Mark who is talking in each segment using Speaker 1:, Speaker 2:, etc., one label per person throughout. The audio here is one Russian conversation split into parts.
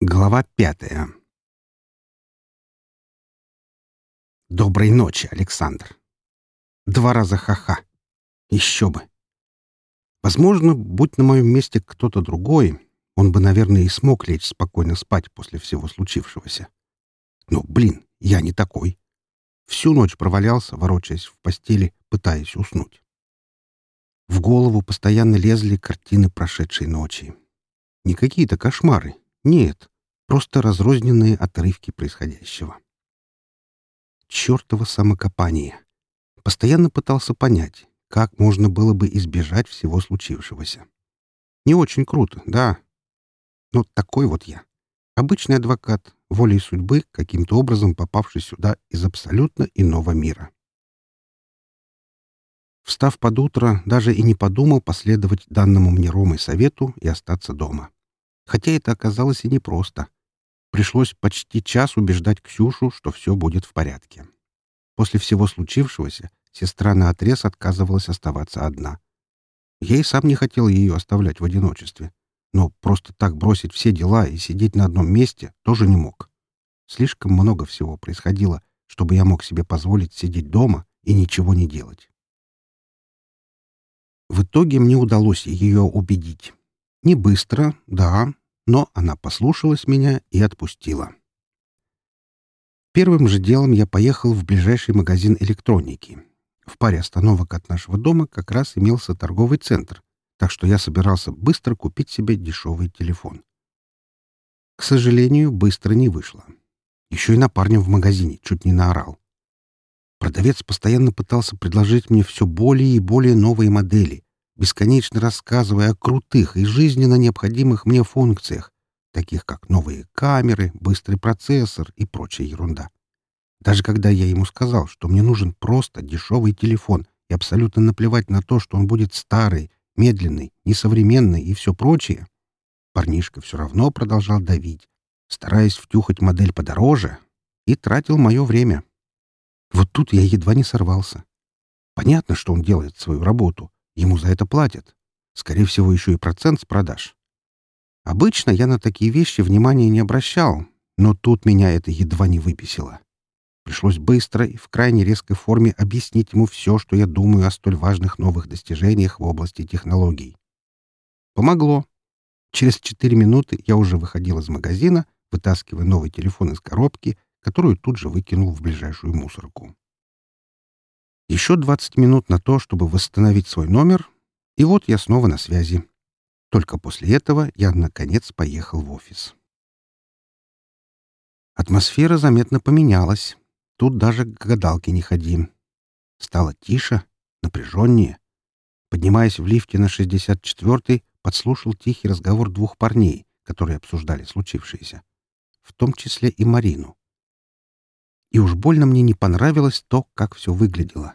Speaker 1: Глава пятая Доброй ночи, Александр. Два раза ха-ха. Еще бы. Возможно, будь на моем месте кто-то другой, он бы, наверное, и смог лечь спокойно спать после всего случившегося. Но, блин, я не такой. Всю ночь провалялся, ворочаясь в постели, пытаясь уснуть. В голову постоянно лезли картины прошедшей ночи. Не какие-то кошмары, нет, просто разрозненные отрывки происходящего. Чёртово самокопание. Постоянно пытался понять, как можно было бы избежать всего случившегося. Не очень круто, да. Но такой вот я. Обычный адвокат, волей судьбы, каким-то образом попавший сюда из абсолютно иного мира. Встав под утро, даже и не подумал последовать данному мне Ромой совету и остаться дома. Хотя это оказалось и непросто. Пришлось почти час убеждать Ксюшу, что все будет в порядке. После всего случившегося сестра наотрез отказывалась оставаться одна. Я и сам не хотел ее оставлять в одиночестве. Но просто так бросить все дела и сидеть на одном месте тоже не мог. Слишком много всего происходило, чтобы я мог себе позволить сидеть дома и ничего не делать. В итоге мне удалось ее убедить. Не быстро, да, но она послушалась меня и отпустила. Первым же делом я поехал в ближайший магазин электроники. В паре остановок от нашего дома как раз имелся торговый центр, так что я собирался быстро купить себе дешевый телефон. К сожалению, быстро не вышло. Еще и на парня в магазине чуть не наорал. Продавец постоянно пытался предложить мне все более и более новые модели, бесконечно рассказывая о крутых и жизненно необходимых мне функциях, таких как новые камеры, быстрый процессор и прочая ерунда. Даже когда я ему сказал, что мне нужен просто дешевый телефон и абсолютно наплевать на то, что он будет старый, медленный, несовременный и все прочее, парнишка все равно продолжал давить, стараясь втюхать модель подороже, и тратил мое время. Вот тут я едва не сорвался. Понятно, что он делает свою работу, Ему за это платят. Скорее всего, еще и процент с продаж. Обычно я на такие вещи внимания не обращал, но тут меня это едва не выписило. Пришлось быстро и в крайне резкой форме объяснить ему все, что я думаю о столь важных новых достижениях в области технологий. Помогло. Через четыре минуты я уже выходил из магазина, вытаскивая новый телефон из коробки, которую тут же выкинул в ближайшую мусорку. Еще 20 минут на то, чтобы восстановить свой номер, и вот я снова на связи. Только после этого я, наконец, поехал в офис. Атмосфера заметно поменялась. Тут даже к гадалке не ходи. Стало тише, напряженнее. Поднимаясь в лифте на 64-й, подслушал тихий разговор двух парней, которые обсуждали случившееся. В том числе и Марину. И уж больно мне не понравилось то, как все выглядело.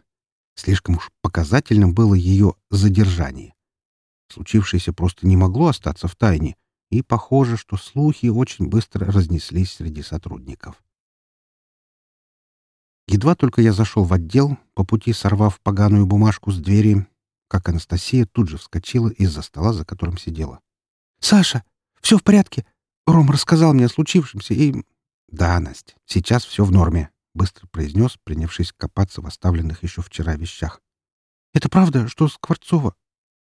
Speaker 1: Слишком уж показательным было ее задержание. Случившееся просто не могло остаться в тайне, и похоже, что слухи очень быстро разнеслись среди сотрудников. Едва только я зашел в отдел, по пути сорвав поганую бумажку с двери, как Анастасия тут же вскочила из-за стола, за которым сидела. «Саша, все в порядке. Ром рассказал мне о случившемся и...» «Да, Настя, сейчас все в норме. — быстро произнес, принявшись копаться в оставленных еще вчера вещах. «Это правда, что Скворцова?»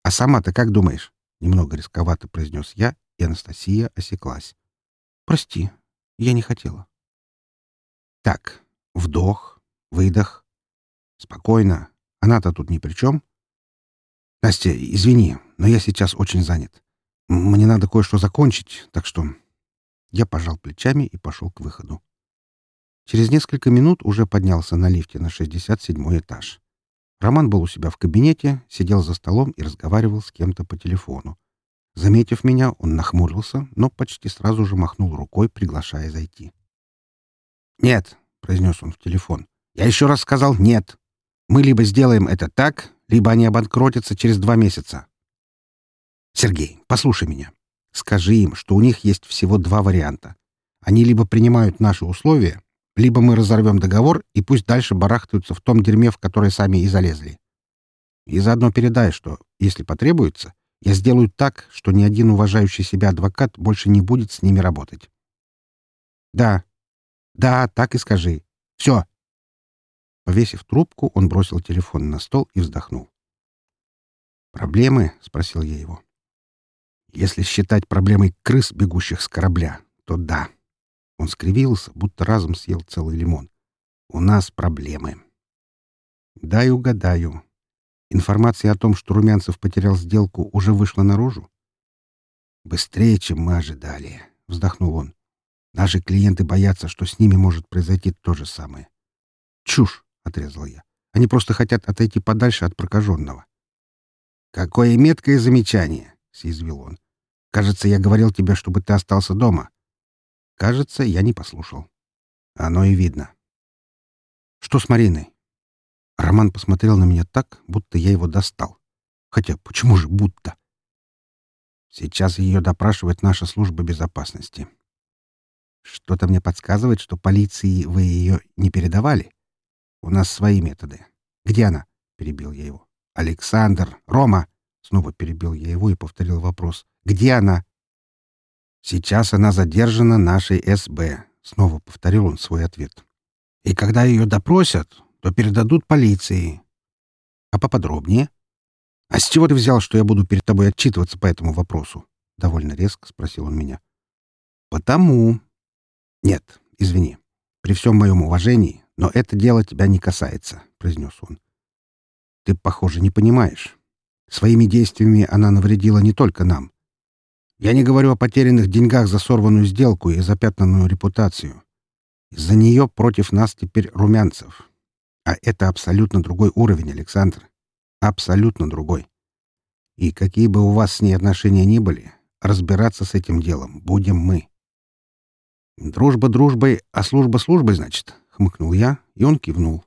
Speaker 1: «А сама-то как думаешь?» — немного рисковато произнес я, и Анастасия осеклась. «Прости, я не хотела». «Так, вдох, выдох. Спокойно. Она-то тут ни при чем. Настя, извини, но я сейчас очень занят. Мне надо кое-что закончить, так что...» Я пожал плечами и пошел к выходу. Через несколько минут уже поднялся на лифте на 67 этаж. Роман был у себя в кабинете, сидел за столом и разговаривал с кем-то по телефону. Заметив меня, он нахмурился, но почти сразу же махнул рукой, приглашая зайти. «Нет», — произнес он в телефон. «Я еще раз сказал нет. Мы либо сделаем это так, либо они обанкротятся через два месяца». «Сергей, послушай меня. Скажи им, что у них есть всего два варианта. Они либо принимают наши условия, либо мы разорвем договор, и пусть дальше барахтаются в том дерьме, в которое сами и залезли. И заодно передай, что, если потребуется, я сделаю так, что ни один уважающий себя адвокат больше не будет с ними работать. Да. Да, так и скажи. Все. Повесив трубку, он бросил телефон на стол и вздохнул. «Проблемы?» — спросил я его. «Если считать проблемой крыс, бегущих с корабля, то да». Он скривился, будто разом съел целый лимон. «У нас проблемы». «Дай угадаю. Информация о том, что Румянцев потерял сделку, уже вышла наружу?» «Быстрее, чем мы ожидали», — вздохнул он. «Наши клиенты боятся, что с ними может произойти то же самое». «Чушь!» — отрезал я. «Они просто хотят отойти подальше от прокаженного». «Какое меткое замечание!» — съязвил он. «Кажется, я говорил тебе, чтобы ты остался дома». Кажется, я не послушал. Оно и видно. «Что с Мариной?» Роман посмотрел на меня так, будто я его достал. Хотя, почему же будто? Сейчас ее допрашивает наша служба безопасности. Что-то мне подсказывает, что полиции вы ее не передавали. У нас свои методы. Где она? Перебил я его. Александр, Рома. Снова перебил я его и повторил вопрос. Где она? Сейчас она задержана нашей СБ. Снова повторил он свой ответ. И когда ее допросят, то передадут полиции. А поподробнее? А с чего ты взял, что я буду перед тобой отчитываться по этому вопросу? Довольно резко спросил он меня. Потому. Нет, извини. При всем моем уважении, но это дело тебя не касается, произнес он. Ты, похоже, не понимаешь. Своими действиями она навредила не только нам. Я не говорю о потерянных деньгах за сорванную сделку и запятнанную репутацию. Из-за нее против нас теперь румянцев. А это абсолютно другой уровень, Александр. Абсолютно другой. И какие бы у вас с ней отношения ни были, разбираться с этим делом будем мы. Дружба дружбой, а служба службой, значит, хмыкнул я, и он кивнул.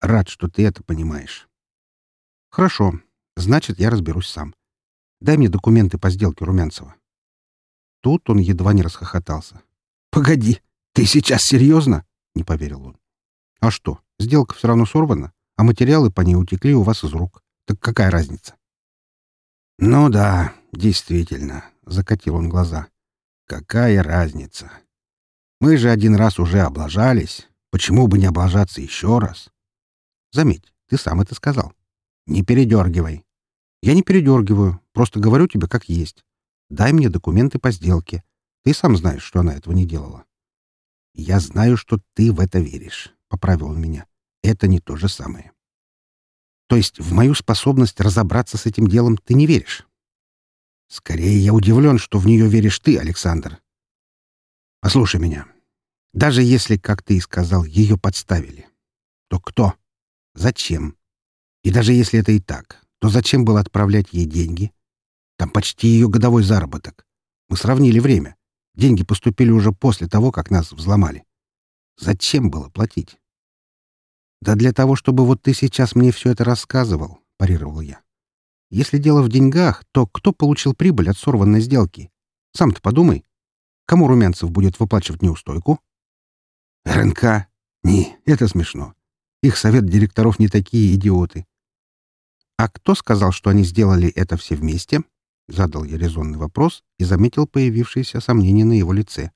Speaker 1: Рад, что ты это понимаешь. Хорошо, значит, я разберусь сам. Дай мне документы по сделке Румянцева. Тут он едва не расхохотался. Погоди, ты сейчас серьезно? Не поверил он. А что, сделка все равно сорвана, а материалы по ней утекли у вас из рук. Так какая разница? Ну да, действительно, закатил он глаза. Какая разница? Мы же один раз уже облажались. Почему бы не облажаться еще раз? Заметь, ты сам это сказал. Не передергивай. Я не передергиваю, просто говорю тебе как есть. Дай мне документы по сделке. Ты сам знаешь, что она этого не делала. Я знаю, что ты в это веришь, — поправил он меня. Это не то же самое. То есть в мою способность разобраться с этим делом ты не веришь? Скорее, я удивлен, что в нее веришь ты, Александр. Послушай меня. Даже если, как ты и сказал, ее подставили, то кто? Зачем? И даже если это и так, то зачем было отправлять ей деньги? Там почти ее годовой заработок. Мы сравнили время. Деньги поступили уже после того, как нас взломали. Зачем было платить? Да для того, чтобы вот ты сейчас мне все это рассказывал, парировал я. Если дело в деньгах, то кто получил прибыль от сорванной сделки? Сам-то подумай. Кому Румянцев будет выплачивать неустойку? РНК? Не, это смешно. Их совет директоров не такие идиоты. «А кто сказал, что они сделали это все вместе?» Задал я резонный вопрос и заметил появившееся сомнение на его лице.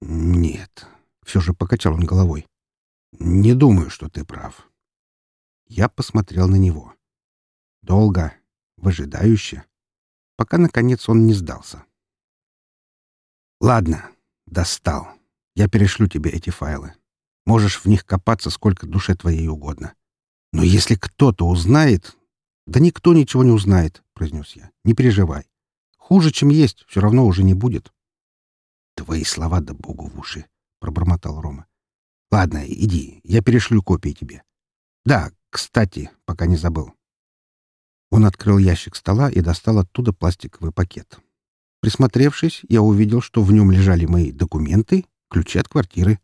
Speaker 1: «Нет», — все же покачал он головой. «Не думаю, что ты прав». Я посмотрел на него. Долго, выжидающе, пока, наконец, он не сдался. «Ладно, достал. Я перешлю тебе эти файлы. Можешь в них копаться сколько душе твоей угодно. Но если кто-то узнает... Да никто ничего не узнает, произнес я. Не переживай. Хуже, чем есть, все равно уже не будет. Твои слова да богу в уши, пробормотал Рома. Ладно, иди, я перешлю копии тебе. Да, кстати, пока не забыл. Он открыл ящик стола и достал оттуда пластиковый пакет. Присмотревшись, я увидел, что в нем лежали мои документы, ключи от квартиры.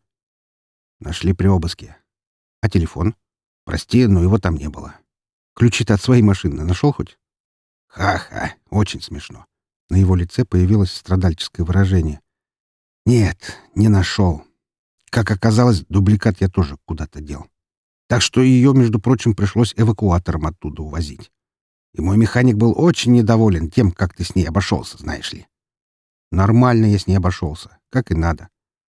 Speaker 1: Нашли при обыске. А телефон? Прости, но его там не было. Ключи-то от своей машины нашел хоть? Ха-ха, очень смешно. На его лице появилось страдальческое выражение. Нет, не нашел. Как оказалось, дубликат я тоже куда-то дел. Так что ее, между прочим, пришлось эвакуатором оттуда увозить. И мой механик был очень недоволен тем, как ты с ней обошелся, знаешь ли. Нормально я с ней обошелся, как и надо.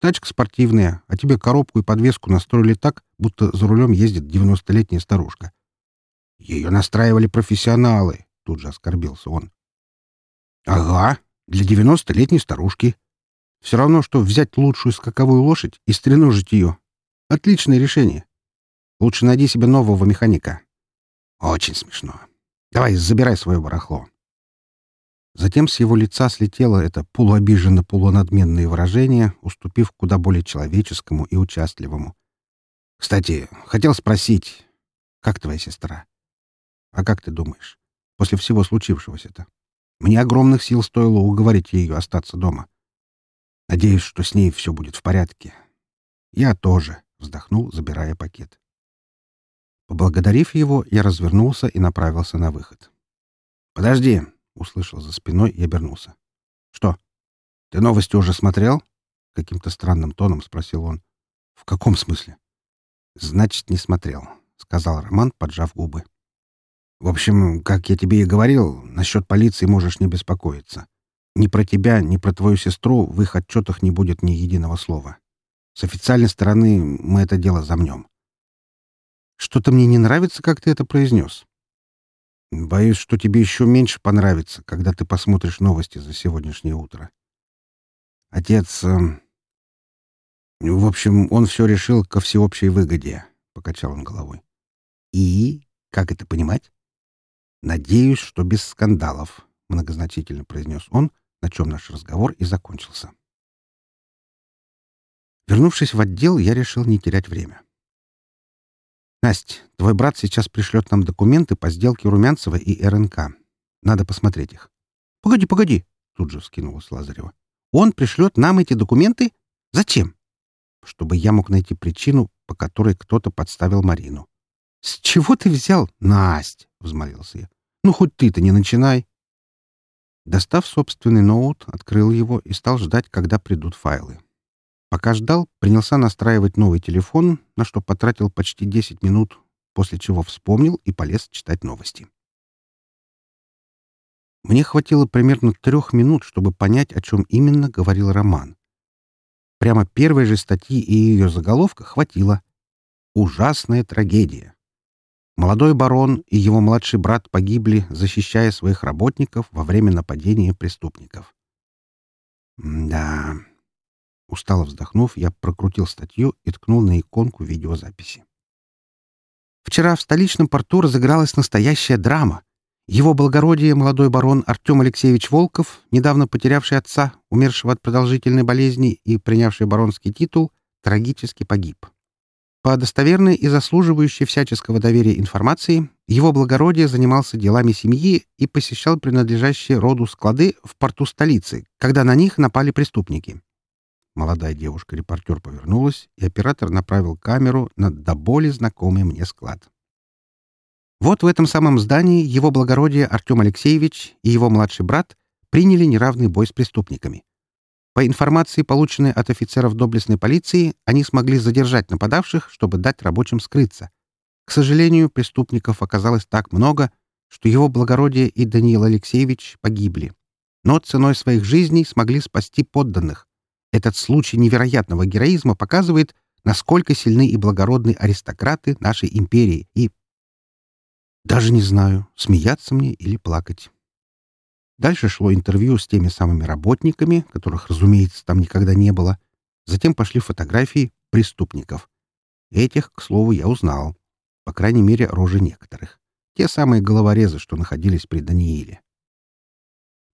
Speaker 1: Тачка спортивная, а тебе коробку и подвеску настроили так, будто за рулем ездит девяностолетняя старушка. Ее настраивали профессионалы, тут же оскорбился он. Ага, для девяностолетней старушки. Все равно, что взять лучшую скаковую лошадь и стреножить ее. Отличное решение. Лучше найди себе нового механика. Очень смешно. Давай, забирай свое барахло. Затем с его лица слетело это полуобиженно-полунадменное выражение, уступив куда более человеческому и участливому. «Кстати, хотел спросить, как твоя сестра? А как ты думаешь, после всего случившегося-то? Мне огромных сил стоило уговорить ее остаться дома. Надеюсь, что с ней все будет в порядке. Я тоже», — вздохнул, забирая пакет. Поблагодарив его, я развернулся и направился на выход. «Подожди!» — услышал за спиной и обернулся. «Что? Ты новости уже смотрел?» — каким-то странным тоном спросил он. «В каком смысле?» «Значит, не смотрел», — сказал Роман, поджав губы. «В общем, как я тебе и говорил, насчет полиции можешь не беспокоиться. Ни про тебя, ни про твою сестру в их отчетах не будет ни единого слова. С официальной стороны мы это дело замнем». «Что-то мне не нравится, как ты это произнес», Боюсь, что тебе еще меньше понравится, когда ты посмотришь новости за сегодняшнее утро. Отец... Э, в общем, он все решил ко всеобщей выгоде, — покачал он головой. И? Как это понимать? Надеюсь, что без скандалов, — многозначительно произнес он, на чем наш разговор и закончился. Вернувшись в отдел, я решил не терять время. «Насть, твой брат сейчас пришлет нам документы по сделке Румянцева и РНК. Надо посмотреть их». «Погоди, погоди!» — тут же вскинулась Лазарева. «Он пришлет нам эти документы? Зачем?» «Чтобы я мог найти причину, по которой кто-то подставил Марину». «С чего ты взял, Насть?» — взмолился я. «Ну, хоть ты-то не начинай». Достав собственный ноут, открыл его и стал ждать, когда придут файлы. Пока ждал, принялся настраивать новый телефон, на что потратил почти 10 минут, после чего вспомнил и полез читать новости. Мне хватило примерно трех минут, чтобы понять, о чем именно говорил Роман. Прямо первой же статьи и ее заголовка хватило. «Ужасная трагедия». Молодой барон и его младший брат погибли, защищая своих работников во время нападения преступников. Да, Устало вздохнув, я прокрутил статью и ткнул на иконку видеозаписи. Вчера в столичном порту разыгралась настоящая драма. Его благородие, молодой барон Артем Алексеевич Волков, недавно потерявший отца, умершего от продолжительной болезни и принявший баронский титул, трагически погиб. По достоверной и заслуживающей всяческого доверия информации, его благородие занимался делами семьи и посещал принадлежащие роду склады в порту столицы, когда на них напали преступники. Молодая девушка-репортер повернулась, и оператор направил камеру на до боли знакомый мне склад. Вот в этом самом здании его благородие Артем Алексеевич и его младший брат приняли неравный бой с преступниками. По информации, полученной от офицеров доблестной полиции, они смогли задержать нападавших, чтобы дать рабочим скрыться. К сожалению, преступников оказалось так много, что его благородие и Даниил Алексеевич погибли. Но ценой своих жизней смогли спасти подданных. Этот случай невероятного героизма показывает, насколько сильны и благородны аристократы нашей империи, и... Даже не знаю, смеяться мне или плакать. Дальше шло интервью с теми самыми работниками, которых, разумеется, там никогда не было. Затем пошли фотографии преступников. Этих, к слову, я узнал. По крайней мере, рожи некоторых. Те самые головорезы, что находились при Данииле.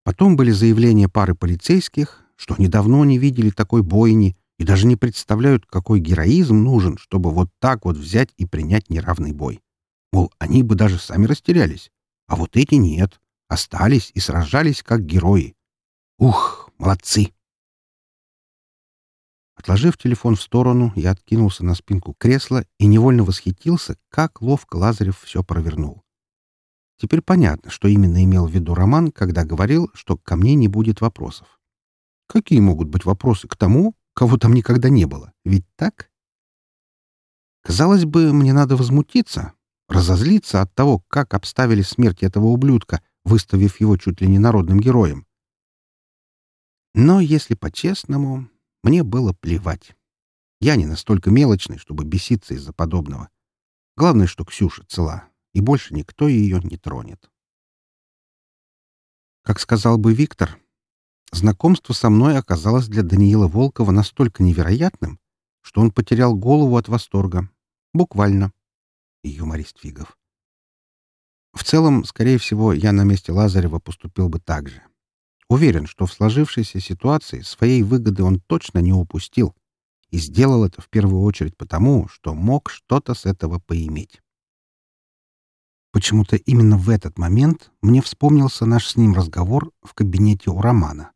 Speaker 1: Потом были заявления пары полицейских, что они не видели такой бойни и даже не представляют, какой героизм нужен, чтобы вот так вот взять и принять неравный бой. Мол, они бы даже сами растерялись. А вот эти нет. Остались и сражались как герои. Ух, молодцы! Отложив телефон в сторону, я откинулся на спинку кресла и невольно восхитился, как ловко Лазарев все провернул. Теперь понятно, что именно имел в виду Роман, когда говорил, что ко мне не будет вопросов. Какие могут быть вопросы к тому, кого там никогда не было? Ведь так? Казалось бы, мне надо возмутиться, разозлиться от того, как обставили смерть этого ублюдка, выставив его чуть ли не народным героем. Но, если по-честному, Мне было плевать. Я не настолько мелочный, чтобы беситься из-за подобного. Главное, что Ксюша цела, и больше никто ее не тронет. Как сказал бы Виктор, знакомство со мной оказалось для Даниила Волкова настолько невероятным, что он потерял голову от восторга. Буквально. И юморист Фигов. В целом, скорее всего, я на месте Лазарева поступил бы так же. Уверен, что в сложившейся ситуации своей выгоды он точно не упустил и сделал это в первую очередь потому, что мог что-то с этого поиметь. Почему-то именно в этот момент мне вспомнился наш с ним разговор в кабинете у Романа.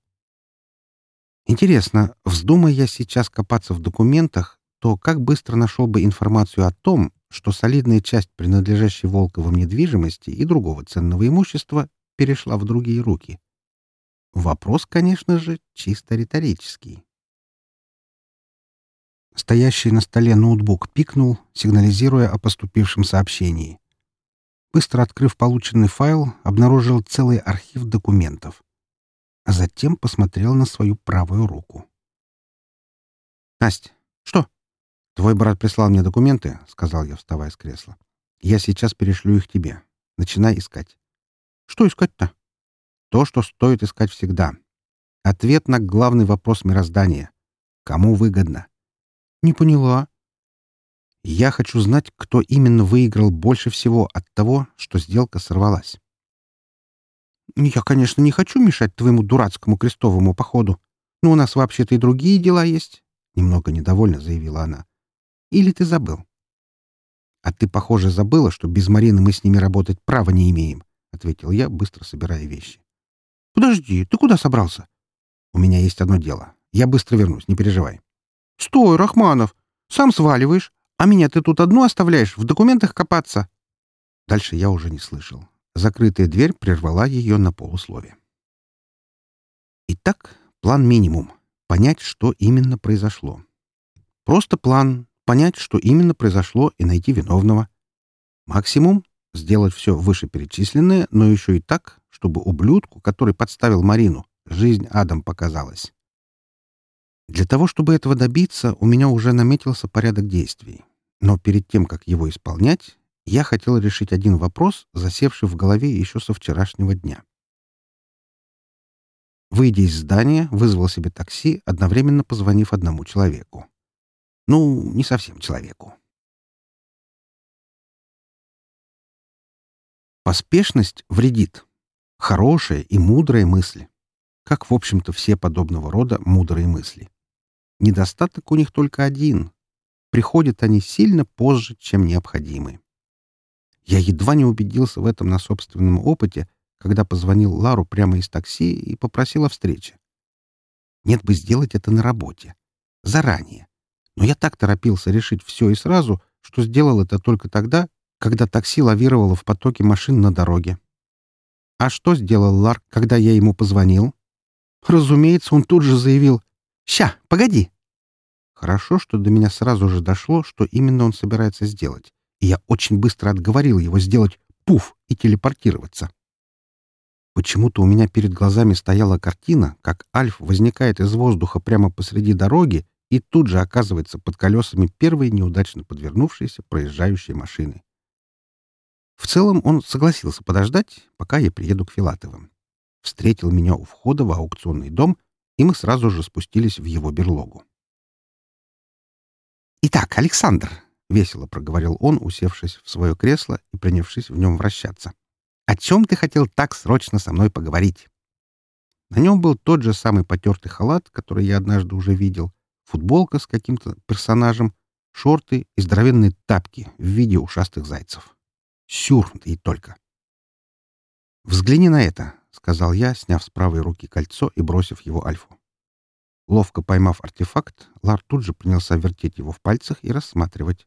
Speaker 1: Интересно, вздумая я сейчас копаться в документах, то как быстро нашел бы информацию о том, что солидная часть принадлежащей Волковым недвижимости и другого ценного имущества перешла в другие руки? Вопрос, конечно же, чисто риторический. Стоящий на столе ноутбук пикнул, сигнализируя о поступившем сообщении. Быстро открыв полученный файл, обнаружил целый архив документов. А затем посмотрел на свою правую руку. «Настя, что?» «Твой брат прислал мне документы», — сказал я, вставая с кресла. «Я сейчас перешлю их тебе. Начинай искать». «Что искать-то?» То, что стоит искать всегда. Ответ на главный вопрос мироздания. Кому выгодно? Не поняла. Я хочу знать, кто именно выиграл больше всего от того, что сделка сорвалась. Я, конечно, не хочу мешать твоему дурацкому крестовому походу, но у нас вообще-то и другие дела есть, — немного недовольно заявила она. Или ты забыл? А ты, похоже, забыла, что без Марины мы с ними работать права не имеем, — ответил я, быстро собирая вещи. «Подожди, ты куда собрался?» «У меня есть одно дело. Я быстро вернусь, не переживай». «Стой, Рахманов! Сам сваливаешь, а меня ты тут одну оставляешь в документах копаться?» Дальше я уже не слышал. Закрытая дверь прервала ее на полуслове. Итак, план минимум — понять, что именно произошло. Просто план — понять, что именно произошло, и найти виновного. Максимум — сделать все вышеперечисленное, но еще и так, чтобы ублюдку, который подставил Марину, жизнь адом показалась. Для того, чтобы этого добиться, у меня уже наметился порядок действий. Но перед тем, как его исполнять, я хотел решить один вопрос, засевший в голове еще со вчерашнего дня. Выйдя из здания, вызвал себе такси, одновременно позвонив одному человеку. Ну, не совсем человеку. Поспешность вредит хорошие и мудрые мысли. Как, в общем-то, все подобного рода мудрые мысли. Недостаток у них только один. Приходят они сильно позже, чем необходимы. Я едва не убедился в этом на собственном опыте, когда позвонил Лару прямо из такси и попросил о встрече. Нет бы сделать это на работе. Заранее. Но я так торопился решить все и сразу, что сделал это только тогда, когда такси лавировало в потоке машин на дороге. А что сделал Ларк, когда я ему позвонил? Разумеется, он тут же заявил «Ща, погоди!» Хорошо, что до меня сразу же дошло, что именно он собирается сделать, и я очень быстро отговорил его сделать пуф и телепортироваться. Почему-то у меня перед глазами стояла картина, как Альф возникает из воздуха прямо посреди дороги и тут же оказывается под колесами первой неудачно подвернувшейся проезжающей машины. В целом он согласился подождать, пока я приеду к Филатовым. Встретил меня у входа в аукционный дом, и мы сразу же спустились в его берлогу. «Итак, Александр», — весело проговорил он, усевшись в свое кресло и принявшись в нем вращаться, — «о чем ты хотел так срочно со мной поговорить?» На нем был тот же самый потертый халат, который я однажды уже видел, футболка с каким-то персонажем, шорты и здоровенные тапки в виде ушастых зайцев. Сюр и только. «Взгляни на это», — сказал я, сняв с правой руки кольцо и бросив его Альфу. Ловко поймав артефакт, Лар тут же принялся вертеть его в пальцах и рассматривать.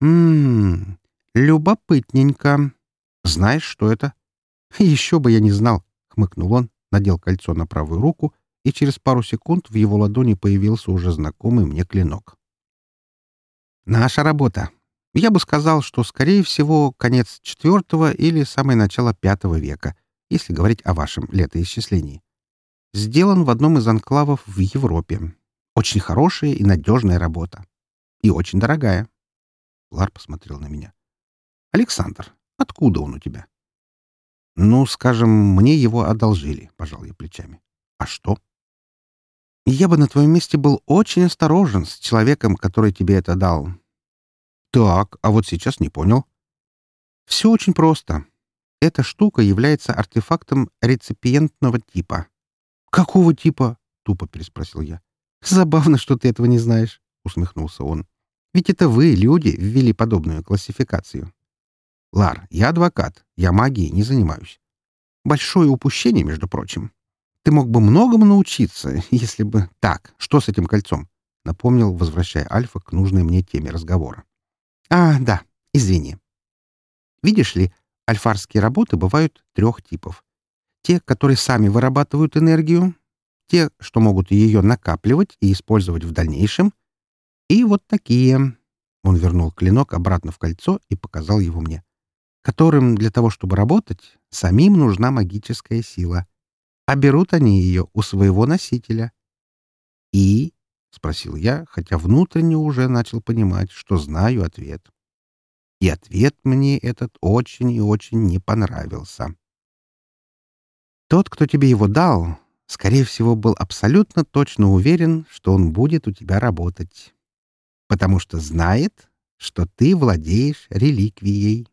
Speaker 1: «М-м, любопытненько. Знаешь, что это?» «Еще бы я не знал», — хмыкнул он, надел кольцо на правую руку, и через пару секунд в его ладони появился уже знакомый мне клинок. «Наша работа», я бы сказал, что, скорее всего, конец IV или самое начало V века, если говорить о вашем летоисчислении. Сделан в одном из анклавов в Европе. Очень хорошая и надежная работа. И очень дорогая. Лар посмотрел на меня. «Александр, откуда он у тебя?» «Ну, скажем, мне его одолжили», — пожал я плечами. «А что?» «Я бы на твоем месте был очень осторожен с человеком, который тебе это дал». «Так, а вот сейчас не понял». «Все очень просто. Эта штука является артефактом реципиентного типа». «Какого типа?» — тупо переспросил я. «Забавно, что ты этого не знаешь», — усмехнулся он. «Ведь это вы, люди, ввели подобную классификацию». «Лар, я адвокат. Я магией не занимаюсь. Большое упущение, между прочим. Ты мог бы многому научиться, если бы... Так, что с этим кольцом?» — напомнил, возвращая Альфа к нужной мне теме разговора. «А, да, извини. Видишь ли, альфарские работы бывают трех типов. Те, которые сами вырабатывают энергию, те, что могут ее накапливать и использовать в дальнейшем, и вот такие. Он вернул клинок обратно в кольцо и показал его мне которым для того, чтобы работать, самим нужна магическая сила. А берут они ее у своего носителя. «И?» — спросил я, хотя внутренне уже начал понимать, что знаю ответ. И ответ мне этот очень и очень не понравился. Тот, кто тебе его дал, скорее всего, был абсолютно точно уверен, что он будет у тебя работать, потому что знает, что ты владеешь реликвией.